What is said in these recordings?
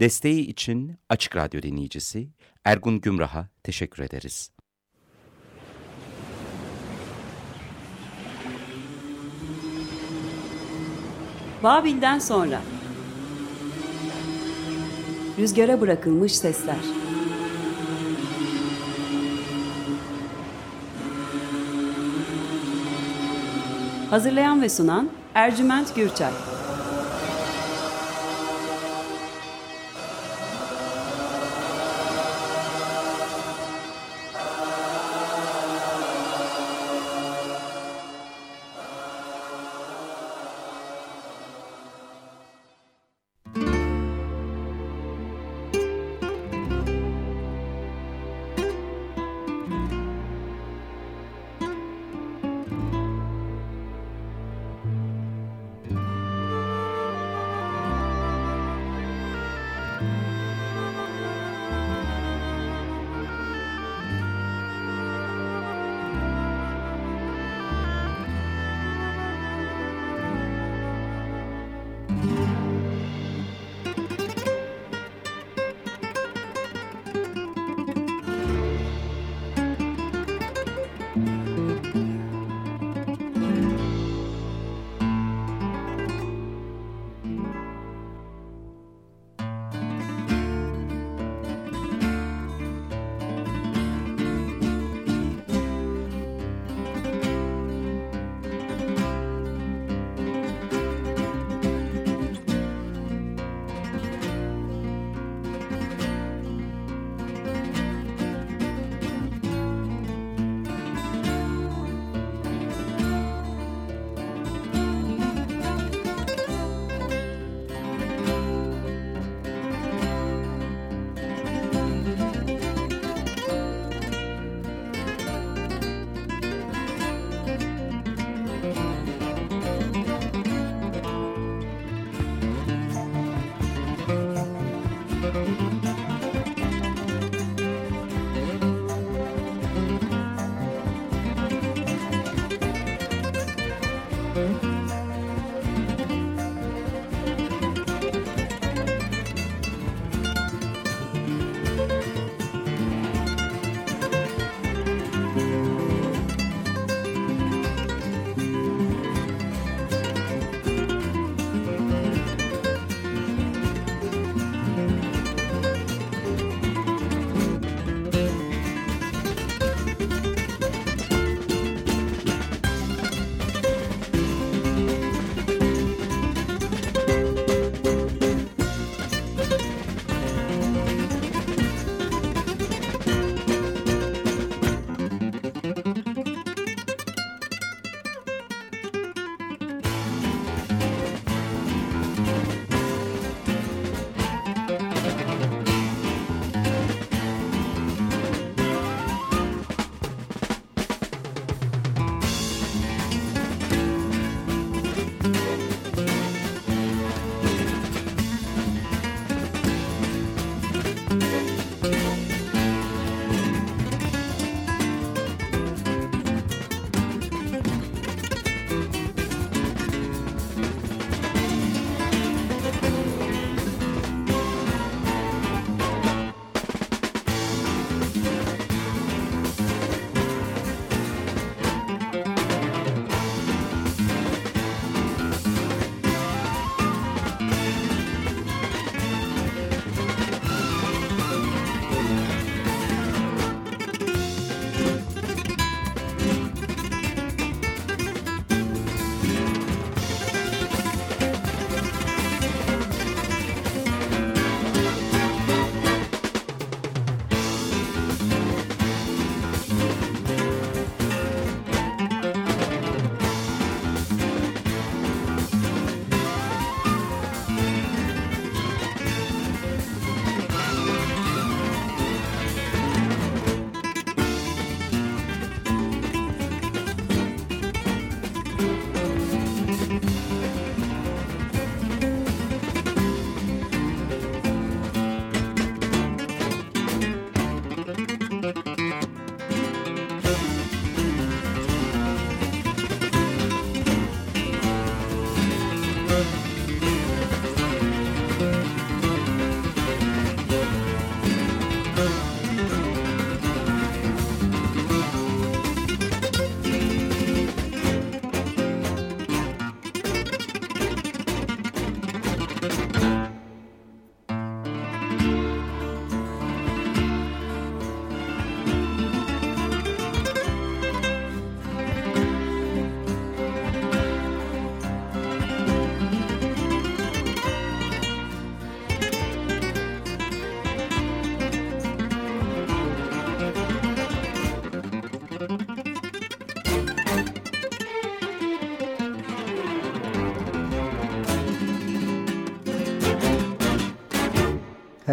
Desteği için Açık Radyo dinleyicisi Ergun Gümrah'a teşekkür ederiz. Babil'den sonra. Rüzgara bırakılmış sesler. Hazırlayan ve sunan Ercüment Gürçay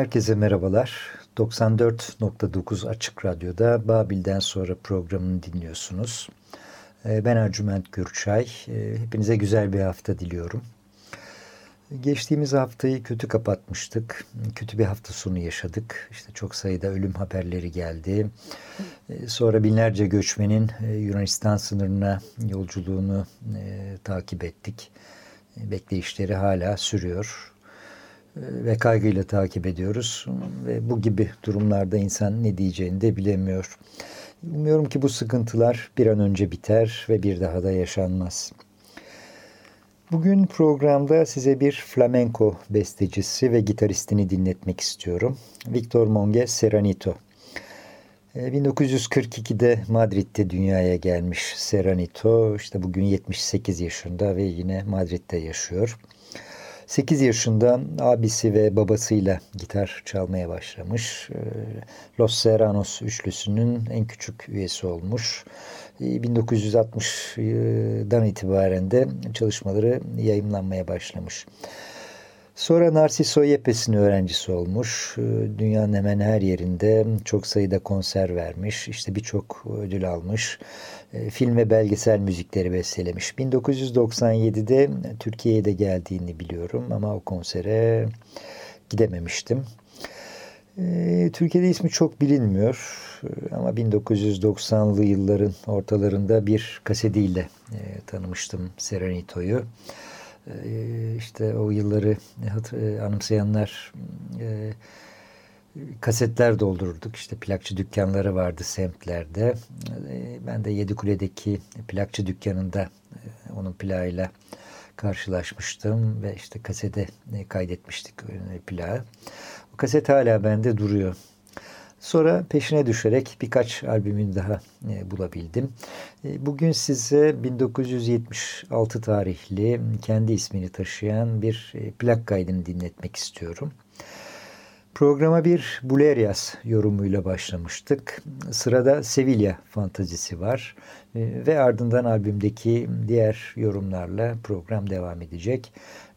Herkese merhabalar. 94.9 Açık Radyo'da Babil'den sonra programını dinliyorsunuz. Ee, ben Ercüment Gürçay. Ee, hepinize güzel bir hafta diliyorum. Geçtiğimiz haftayı kötü kapatmıştık. Kötü bir hafta sonu yaşadık. İşte çok sayıda ölüm haberleri geldi. Ee, sonra binlerce göçmenin e, Yunanistan sınırına yolculuğunu e, takip ettik. Bekleyişleri hala sürüyor. E, ve kaygıyla takip ediyoruz. Ve bu gibi durumlarda insan ne diyeceğini de bilemiyor. Umuyorum ki bu sıkıntılar bir an önce biter ve bir daha da yaşanmaz. Bugün programda size bir flamenco bestecisi ve gitaristini dinletmek istiyorum. Victor Monge Seranito. 1942'de e, Madrid'de dünyaya gelmiş Seranito. İşte bugün 78 yaşında ve yine Madrid'de yaşıyor. 8 yaşında abisi ve babasıyla gitar çalmaya başlamış. Ee, Los Serranos üçlüsünün en küçük üyesi olmuş. 1960'dan itibaren de çalışmaları yayımlanmaya başlamış. Sonra Narciso Yepes'in öğrencisi olmuş. Ee, dünyanın hemen her yerinde çok sayıda konser vermiş. İşte birçok ödül almış. Ee, film ve belgesel müzikleri bestelemiş. 1997'de Türkiye'ye de geldiğini biliyorum ama o konsere gidememiştim. Ee, Türkiye'de ismi çok bilinmiyor ama 1990'lı yılların ortalarında bir kasetiyle e, tanımıştım Serenito'yu. Ee, işte o yılları e, anımsayanlar e, kasetler doldururduk. İşte plakçı dükkanları vardı semtlerde. Ee, ben de Yedikule'deki plakçı dükkanında e, onun plağıyla karşılaşmıştım ve işte kasete kaydetmiştik plağı. O kaset hala bende duruyor. Sonra peşine düşerek birkaç albümün daha e, bulabildim. E, bugün size 1976 tarihli kendi ismini taşıyan bir e, plak kaydını dinletmek istiyorum. Programa bir Bulerias yorumuyla başlamıştık. Sırada Sevilla fantazisi var e, ve ardından albümdeki diğer yorumlarla program devam edecek.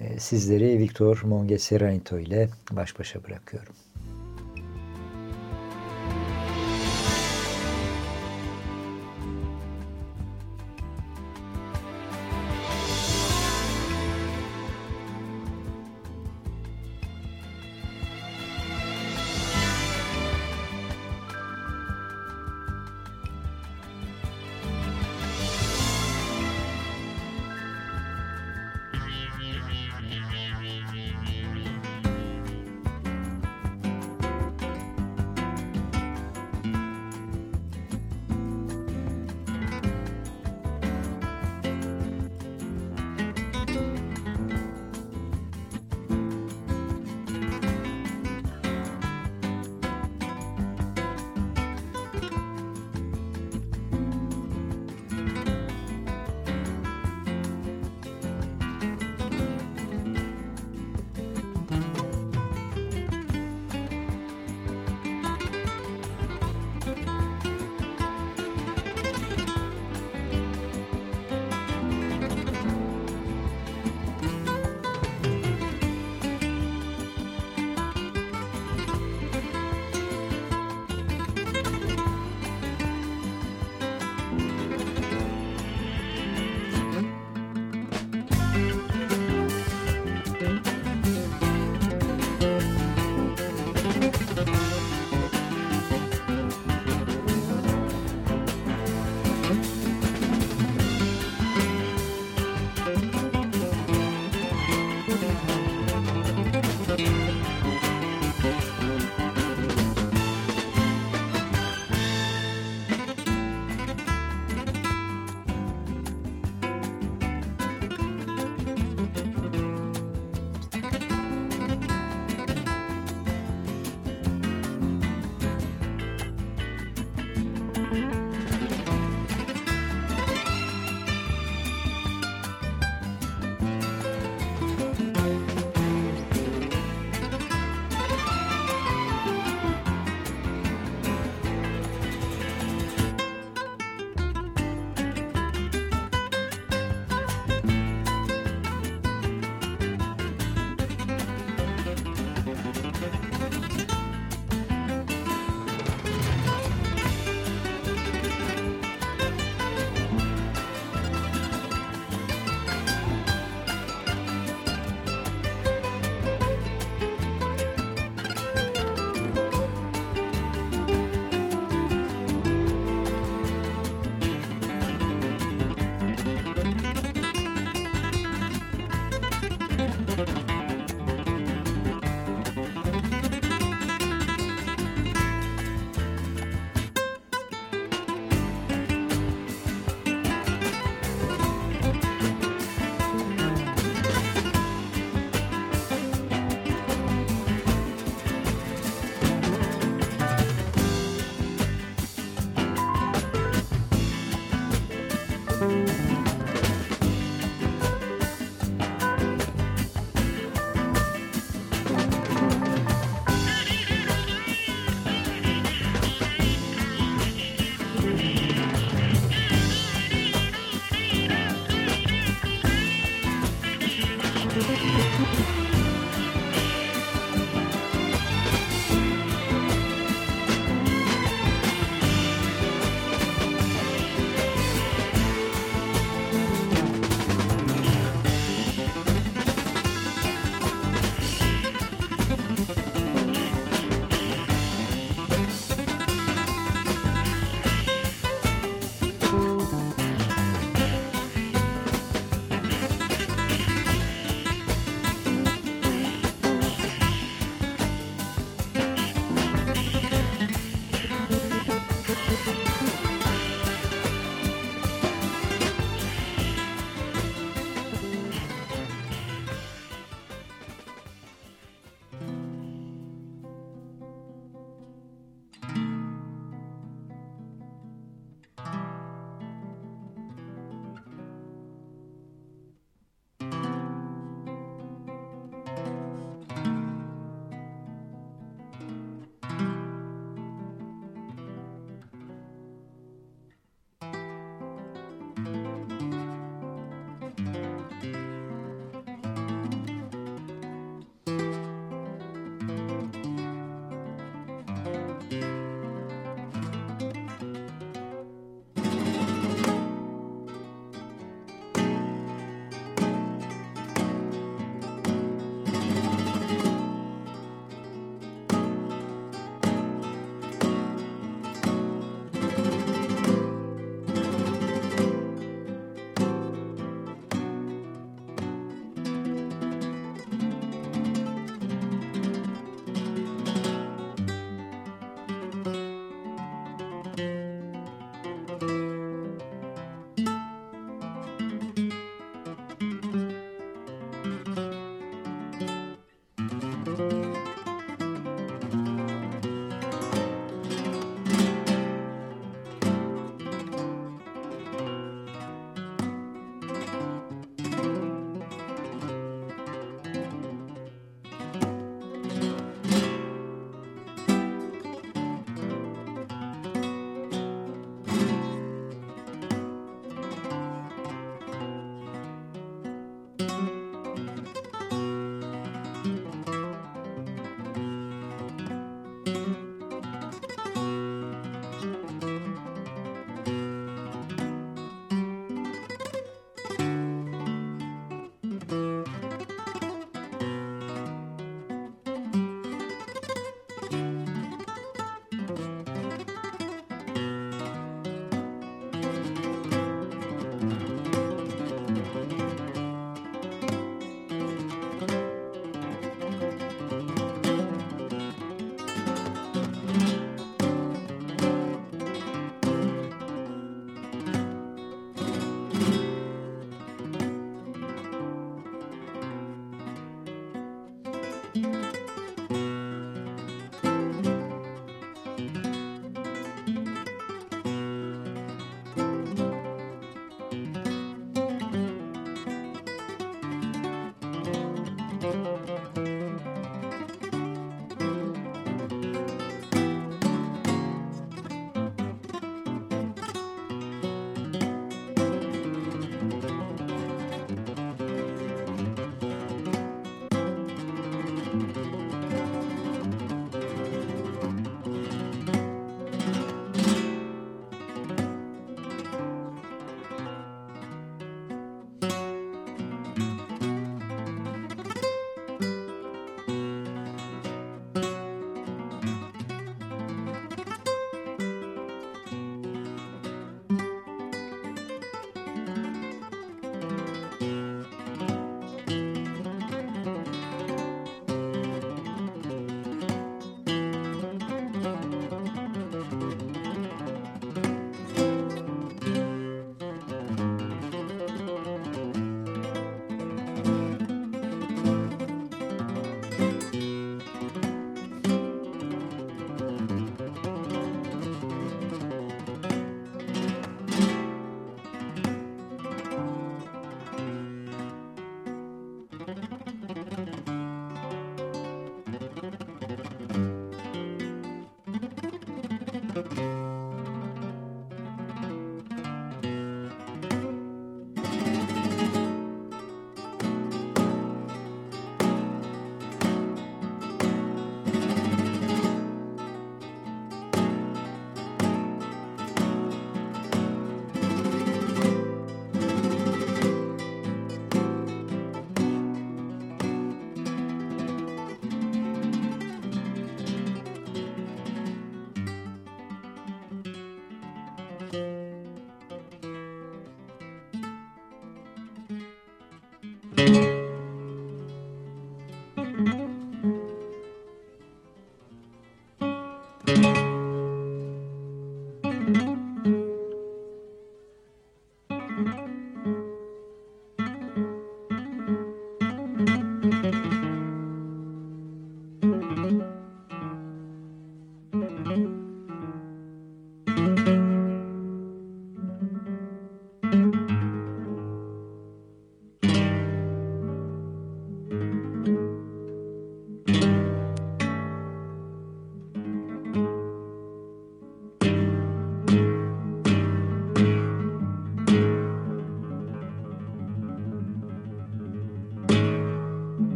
E, sizleri Victor Mongeseranito ile baş başa bırakıyorum.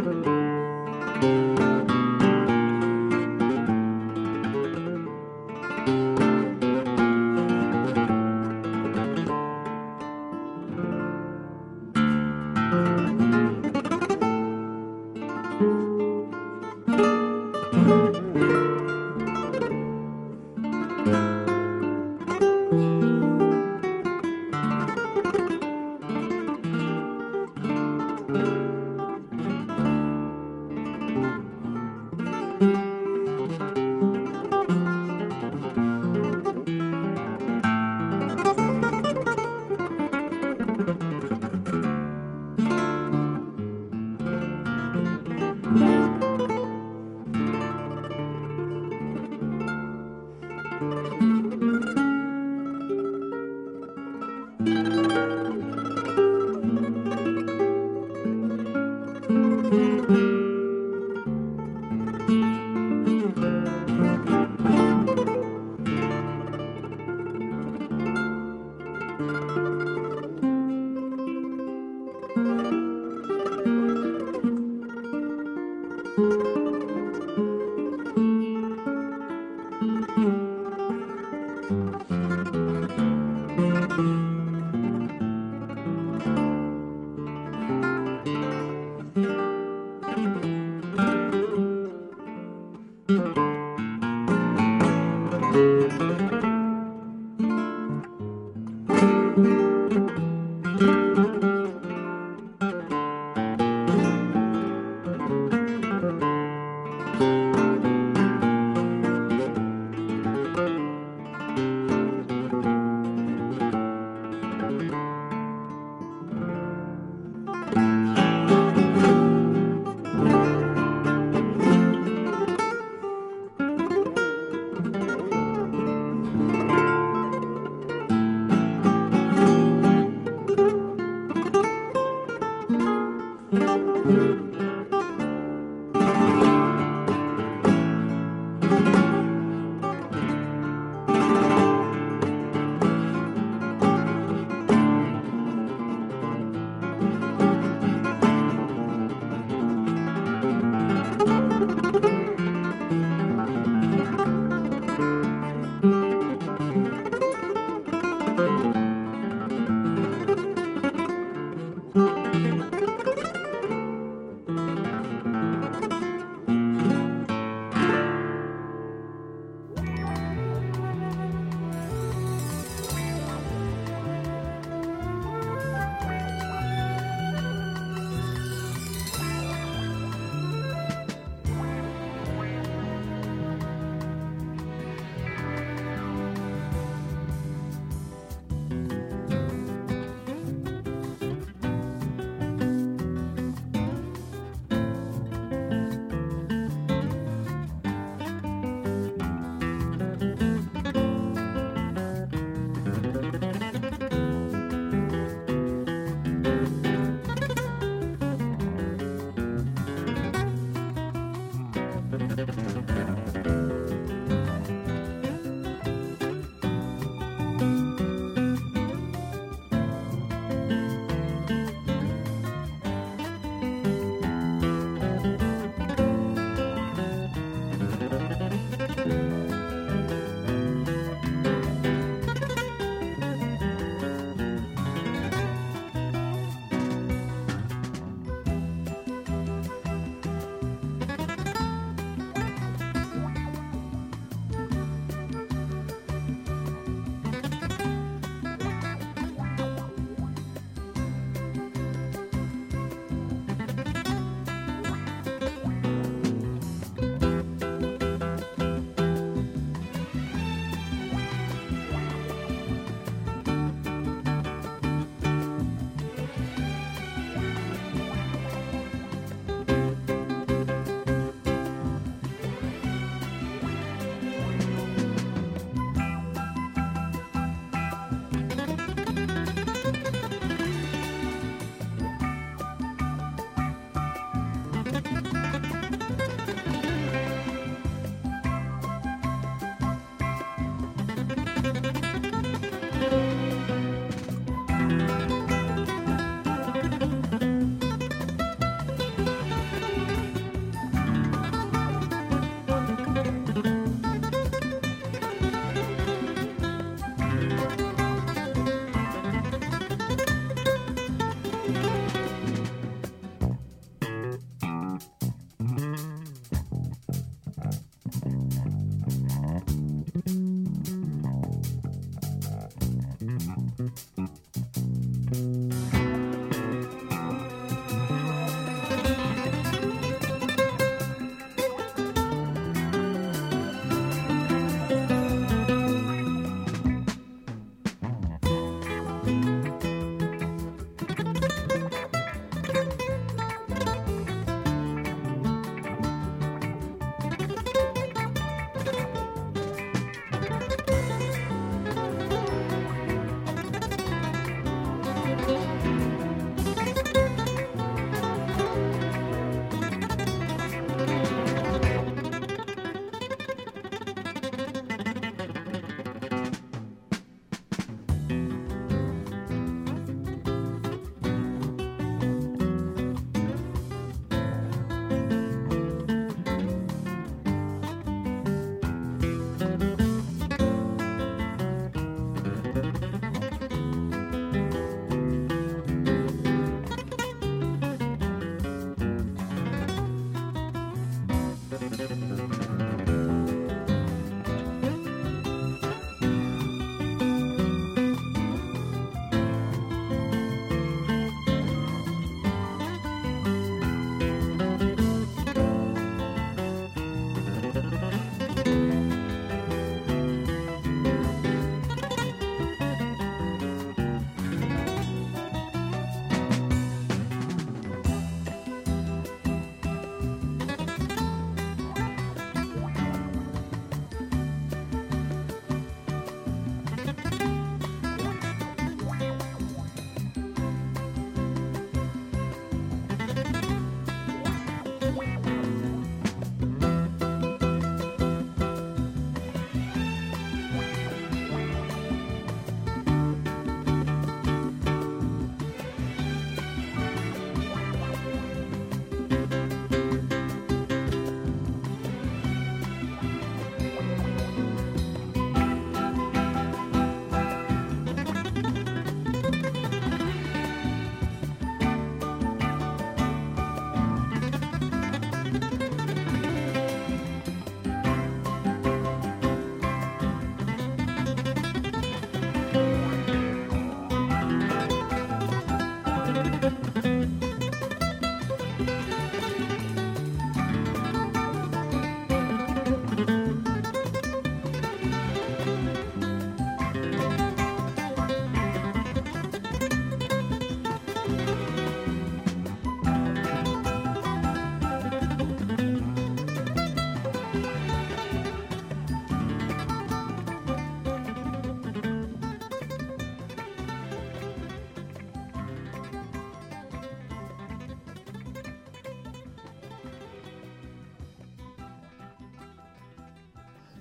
Thank you.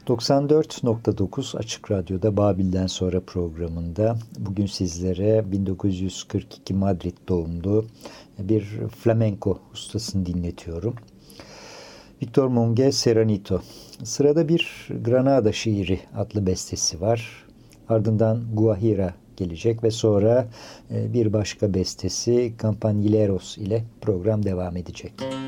94.9 Açık Radyo'da Babil'den sonra programında bugün sizlere 1942 Madrid doğumlu bir flamenco ustasını dinletiyorum. Victor Monge Seranito. Sırada bir Granada şiiri adlı bestesi var. Ardından Guajira gelecek ve sonra e, bir başka bestesi Campanileros ile program devam edecek. Müzik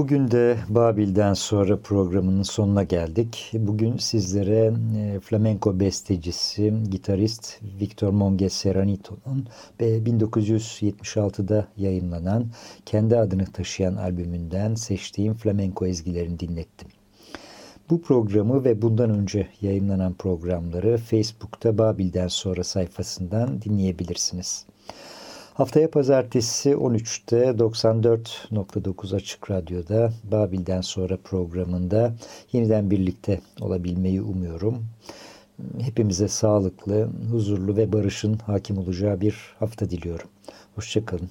Bugün de Babil'den sonra programının sonuna geldik. Bugün sizlere e, flamenco bestecisi, gitarist Victor Monge Serranito'nun 1976'da yayınlanan kendi adını taşıyan albümünden seçtiğim flamenco ezgilerini dinlettim. Bu programı ve bundan önce yayınlanan programları Facebook'ta Babil'den sonra sayfasından dinleyebilirsiniz. Haftaya pazartesi 13'te 94.9 Açık Radyo'da Babil'den sonra programında yeniden birlikte olabilmeyi umuyorum. Hepimize sağlıklı, huzurlu ve barışın hakim olacağı bir hafta diliyorum. Hoşçakalın.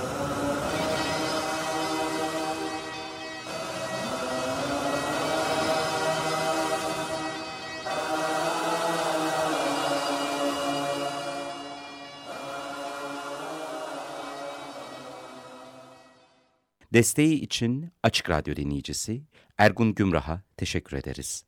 Desteği için Açık Radyo dinleyicisi Ergun Gümrah'a teşekkür ederiz.